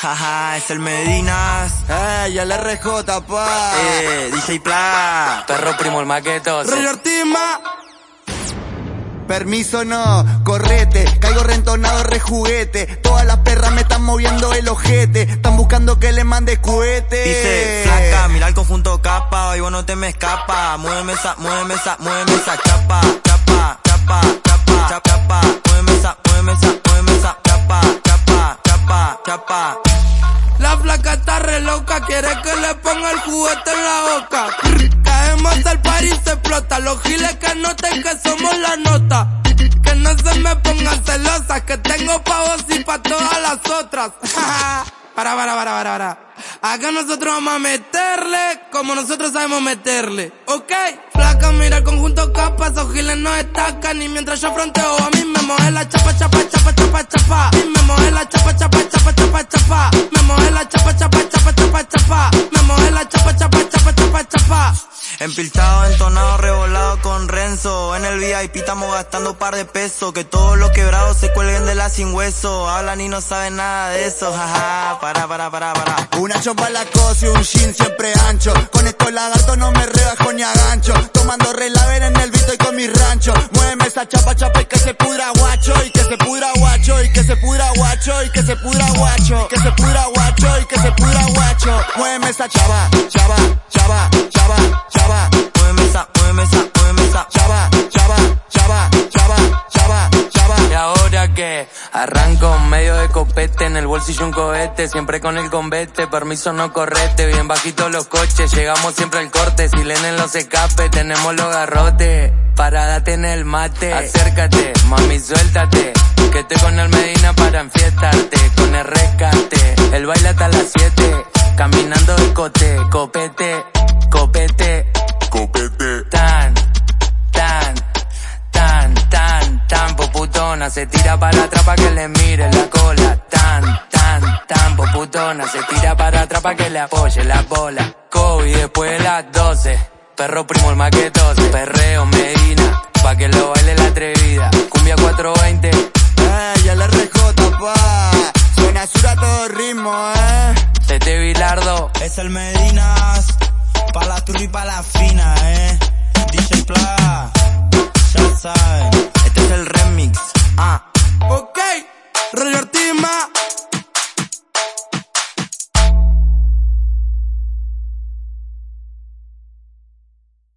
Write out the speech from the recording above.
Jaja, es el Medinas. Ya el RJ, pa. Eh, DJ Pla. Perro primo el maqueto. Rey. Permiso no, correte, caigo rentonado rejuguete. Todas las perras me están moviendo el ojete, están buscando que le mande cohete. Dice, flaca, mira el conjunto capa, hoy vos no te me escapa. Muéveme esa, muéveme esa, muéveme esa chapa, chapa, chapa, chapa, chapa, chapa. Loca, quiere que le ponga el juguete en la boca. Caemos al par y se explota. Los giles que noten que somos la nota. Que no se me pongan celosas, que tengo pa' vos y pa' todas las otras. para, para, para, para, para. Acá nosotros vamos a meterle como nosotros sabemos meterle, ¿ok? Flaca, mira el conjunto capas, esos giles no destacan. Y mientras yo fronteo, a mí me moje la chapa, chapa, chapa, chapa, chapa, Empilchado, entonado, revolado con Renzo. En el VIP estamos gastando par de pesos. Que todos los quebrados se cuelguen de la sin hueso. Hablan y no saben nada de eso. Jaja, para, para, para, para. Una chompa la cosa y un jean siempre ancho. Con estos lagartos no me rebajo ni agancho. Tomando relaver en el vito y con mi rancho. Muéveme esa chapa chapa y que se pudra guacho. Y que se pudra guacho. Y que se pudra guacho. Y que se pudra guacho. Que se pudra guacho. Y que se pudra guacho. Muéveme esa chava, chava, arranco medio de copete en el bolsillo un cohete, siempre con el convete, permiso no correte, bien bajito los coches, llegamos siempre al corte, si leen en los escapes, tenemos los garrotes, parada en el mate, acércate, mami suéltate, que estoy con el Medina para enfiestarte, con el rescate, el baile hasta las 7, caminando de cote, copete, copete, Copete. se tira para atrás para que le mire la cola. Tan, tan, tan poputona se tira para atrás para que le apoye la bola. Kobe después de las 12, perro primo el maquetoso, perreo Medina, pa' que lo baile la atrevida. Cumbia 420, eh, ya la recota, pa. Suena sur a todo ritmo, eh. Tete Bilardo, es el Medinas, pa' la turri pa' la fina, eh. DJ Pla, ya saben.